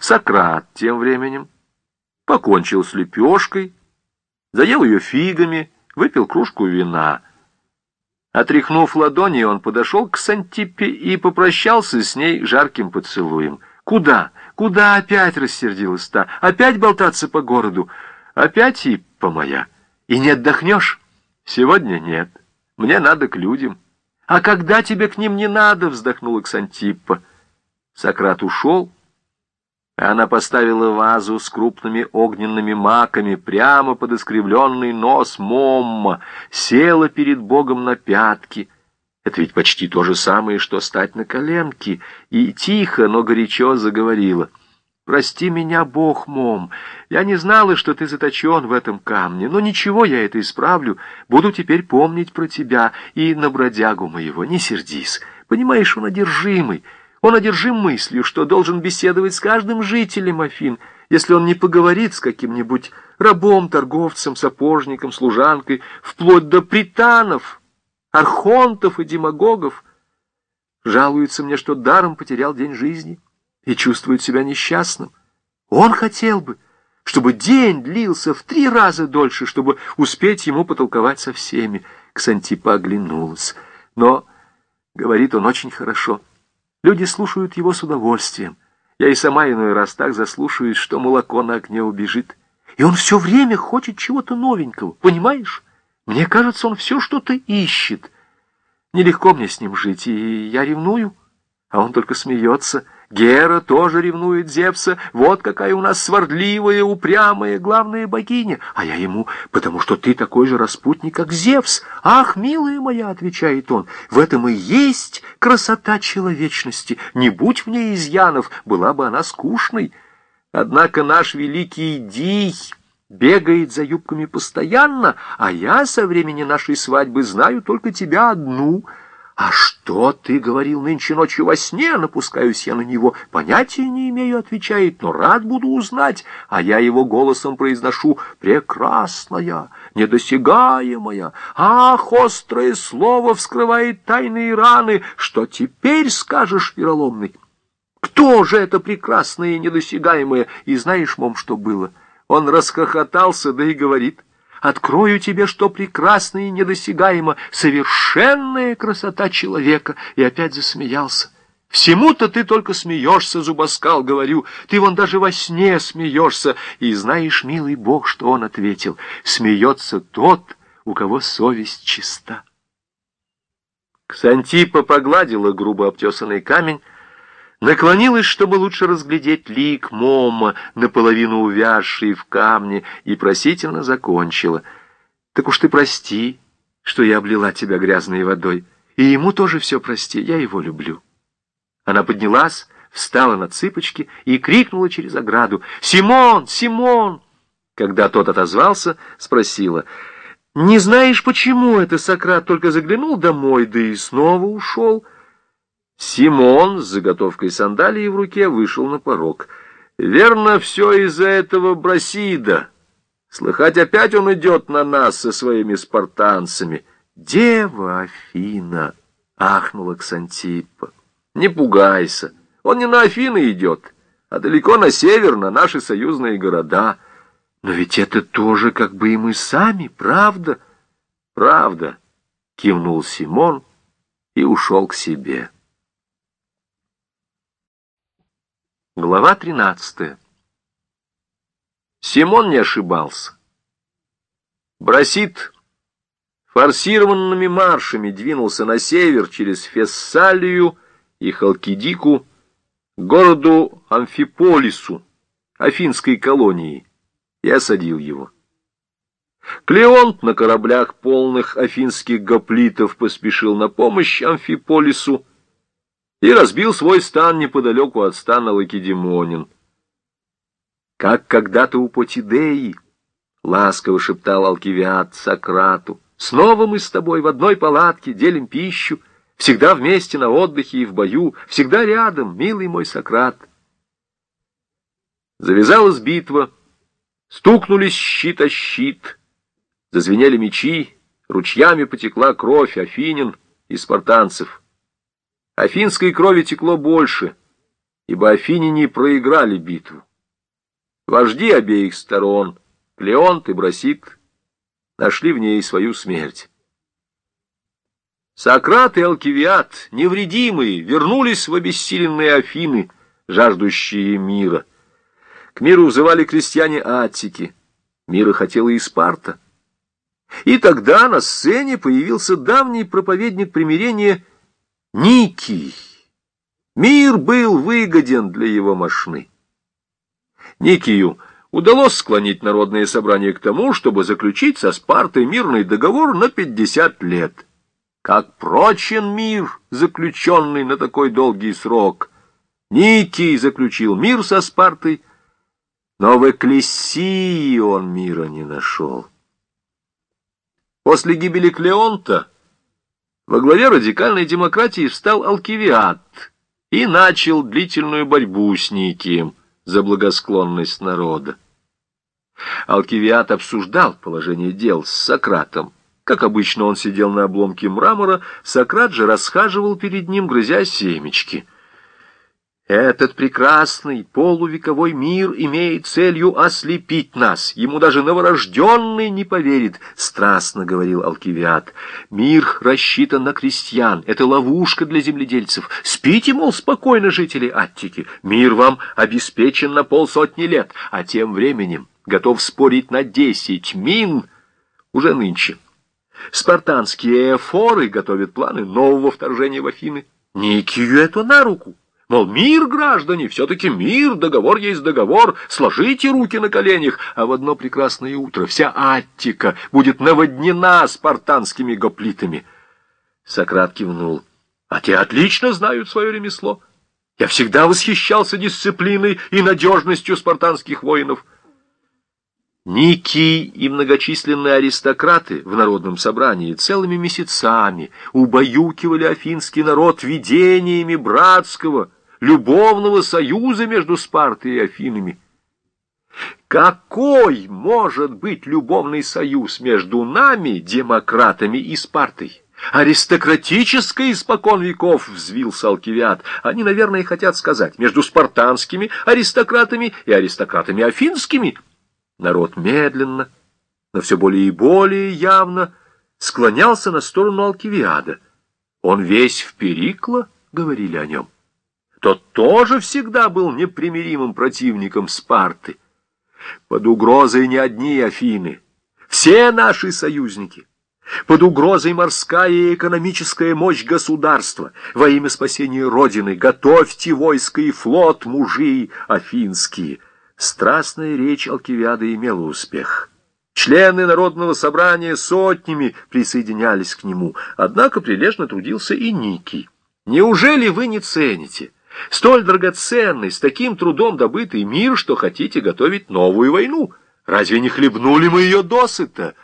Сократ тем временем покончил с лепешкой, заел ее фигами, выпил кружку вина. Отряхнув ладони, он подошел к Сантипе и попрощался с ней жарким поцелуем. «Куда? Куда опять?» — рассердилась та. «Опять болтаться по городу? Опять, Иппа моя? И не отдохнешь?» «Сегодня нет. Мне надо к людям». «А когда тебе к ним не надо?» — вздохнула Ксантиппа. Сократ ушел, она поставила вазу с крупными огненными маками прямо под искривленный нос Момма, села перед Богом на пятки. Это ведь почти то же самое, что стать на коленки, и тихо, но горячо заговорила. «Прости меня, Бог, Мом, я не знала, что ты заточен в этом камне, но ничего, я это исправлю, буду теперь помнить про тебя и на бродягу моего, не сердись, понимаешь, он одержимый». Он одержим мыслью, что должен беседовать с каждым жителем Афин, если он не поговорит с каким-нибудь рабом, торговцем, сапожником, служанкой, вплоть до пританов, архонтов и демагогов. Жалуется мне, что даром потерял день жизни и чувствует себя несчастным. Он хотел бы, чтобы день длился в три раза дольше, чтобы успеть ему потолковать со всеми. Ксантипа оглянулась. Но, говорит он очень хорошо, — Люди слушают его с удовольствием. Я и сама иной раз так заслушаюсь, что молоко на огне убежит. И он все время хочет чего-то новенького, понимаешь? Мне кажется, он все что-то ищет. Нелегко мне с ним жить, и я ревную, а он только смеется — Гера тоже ревнует Зевса. Вот какая у нас сварливая, упрямая, главная богиня. А я ему, потому что ты такой же распутник, как Зевс. Ах, милая моя, отвечает он, в этом и есть красота человечности. Не будь в ней изъянов, была бы она скучной. Однако наш великий Дий бегает за юбками постоянно, а я со времени нашей свадьбы знаю только тебя одну — «А что ты говорил нынче ночью во сне?» Напускаюсь я на него. «Понятия не имею», — отвечает, «но рад буду узнать». А я его голосом произношу «прекрасная, недосягаемая». Ах, острое слово вскрывает тайные раны. Что теперь скажешь, вероломный? Кто же это прекрасное и недосягаемое? И знаешь, мом, что было? Он расхохотался, да и говорит — Открою тебе, что прекрасно и недосягаемо, совершенная красота человека. И опять засмеялся. Всему-то ты только смеешься, зубоскал, говорю. Ты вон даже во сне смеешься. И знаешь, милый Бог, что он ответил. Смеется тот, у кого совесть чиста. Ксантипа погладила грубо обтесанный камень, наклонилась, чтобы лучше разглядеть лик Мома, наполовину увязший в камне, и просительно закончила. «Так уж ты прости, что я облила тебя грязной водой, и ему тоже все прости, я его люблю». Она поднялась, встала на цыпочки и крикнула через ограду «Симон! Симон!» Когда тот отозвался, спросила «Не знаешь, почему это Сократ только заглянул домой, да и снова ушел?» Симон с заготовкой сандалии в руке вышел на порог. «Верно, все из-за этого Брасида. Слыхать, опять он идет на нас со своими спартанцами». «Дева Афина!» — ахнула Ксантипа. «Не пугайся, он не на Афины идет, а далеко на север, на наши союзные города. Но ведь это тоже как бы и мы сами, правда?» «Правда», — кивнул Симон и ушел к себе. Глава 13. Симон не ошибался. Брасит форсированными маршами двинулся на север через Фессалию и Халкидику городу Амфиполису, афинской колонии, и осадил его. Клеонт на кораблях полных афинских гоплитов поспешил на помощь Амфиполису, и разбил свой стан неподалеку от стана Лакедемонин. Как когда-то у Потидеи, ласково шептал Алкивиад Сократу, снова мы с тобой в одной палатке делим пищу, всегда вместе на отдыхе и в бою, всегда рядом, милый мой Сократ. Завязалась битва, стукнулись щит о щит, зазвенели мечи, ручьями потекла кровь афинин и спартанцев. Афинской крови текло больше, ибо афиняне проиграли битву. Вожди обеих сторон, Клеонт и Брасит, нашли в ней свою смерть. Сократ и Алкивиад, невредимые, вернулись в обессиленные Афины, жаждущие мира. К миру взывали крестьяне Аттики, мира хотела и Спарта. И тогда на сцене появился давний проповедник примирения Никий. Мир был выгоден для его мошны. Никию удалось склонить народное собрание к тому, чтобы заключить со Спартой мирный договор на 50 лет. Как прочен мир, заключенный на такой долгий срок. Никий заключил мир со Спартой, но в Экклесии он мира не нашел. После гибели Клеонта во главе радикальной демократии встал Алкивиад и начал длительную борьбу с Никием за благосклонность народа. Алкивиад обсуждал положение дел с Сократом. Как обычно, он сидел на обломке мрамора, Сократ же расхаживал перед ним, грызя семечки — этот прекрасный полувековой мир имеет целью ослепить нас. Ему даже новорожденный не поверит, — страстно говорил Алкивиад. Мир рассчитан на крестьян. Это ловушка для земледельцев. Спите, мол, спокойно, жители Аттики. Мир вам обеспечен на полсотни лет, а тем временем готов спорить на десять мин уже нынче. Спартанские эфоры готовят планы нового вторжения в Афины. Никию это на руку. Мол, мир, граждане, все-таки мир, договор есть договор, сложите руки на коленях, а в одно прекрасное утро вся Аттика будет наводнена спартанскими гоплитами. Сократ кивнул. А те отлично знают свое ремесло. Я всегда восхищался дисциплиной и надежностью спартанских воинов. Ники и многочисленные аристократы в народном собрании целыми месяцами убаюкивали афинский народ видениями братского, любовного союза между Спартой и Афинами. Какой может быть любовный союз между нами, демократами и Спартой? Аристократическое испокон веков, взвился Алкивиад. Они, наверное, хотят сказать, между спартанскими аристократами и аристократами афинскими. Народ медленно, но все более и более явно склонялся на сторону Алкивиада. Он весь в Перикла, говорили о нем тот тоже всегда был непримиримым противником Спарты. Под угрозой не одни Афины, все наши союзники. Под угрозой морская и экономическая мощь государства. Во имя спасения Родины готовьте войско и флот, мужи афинские. Страстная речь Алкивиада имела успех. Члены Народного собрания сотнями присоединялись к нему, однако прилежно трудился и Никий. Неужели вы не цените? Столь драгоценный, с таким трудом добытый мир, что хотите готовить новую войну. Разве не хлебнули мы ее досыта?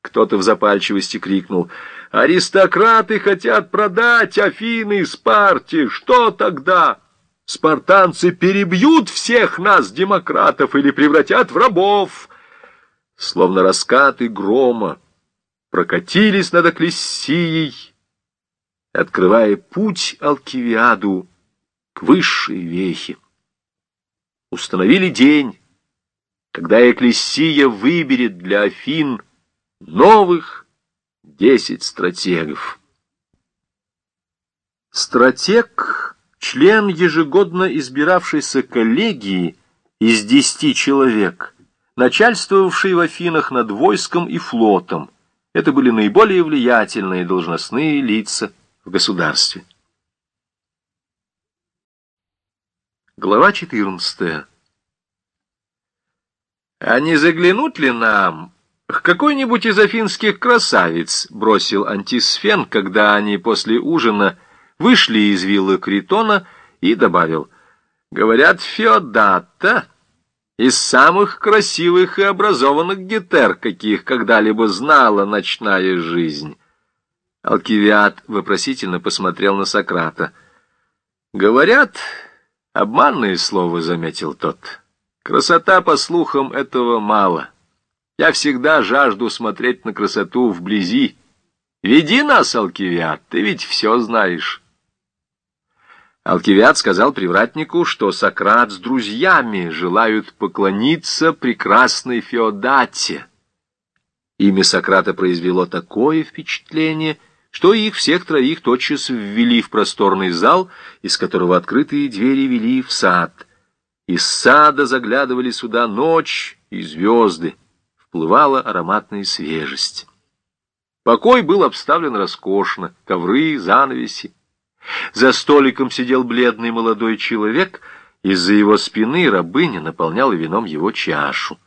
Кто-то в запальчивости крикнул. Аристократы хотят продать Афины Спарте. Что тогда? Спартанцы перебьют всех нас, демократов, или превратят в рабов. Словно раскаты грома прокатились над Экклесией, открывая путь Алкивиаду к высшей вехе. Установили день, когда Экклесия выберет для Афин новых десять стратегов. Стратег — член ежегодно избиравшейся коллегии из десяти человек, начальствовавший в Афинах над войском и флотом. Это были наиболее влиятельные должностные лица в государстве. Глава 14. «А не заглянут ли нам к какой-нибудь из афинских красавиц?» — бросил Антисфен, когда они после ужина вышли из виллы Критона и добавил. «Говорят, Феодата из самых красивых и образованных гетер, каких когда-либо знала ночная жизнь». Алкивиад вопросительно посмотрел на Сократа. «Говорят...» Обманное слово, заметил тот. Красота, по слухам, этого мало. Я всегда жажду смотреть на красоту вблизи. Веди нас, Алкивиад, ты ведь все знаешь. Алкивиад сказал привратнику, что Сократ с друзьями желают поклониться прекрасной Феодате. Имя Сократа произвело такое впечатление, что их всех троих тотчас ввели в просторный зал, из которого открытые двери вели в сад. Из сада заглядывали сюда ночь и звезды, вплывала ароматная свежесть. Покой был обставлен роскошно, ковры, занавеси. За столиком сидел бледный молодой человек, из-за его спины рабыня наполняла вином его чашу.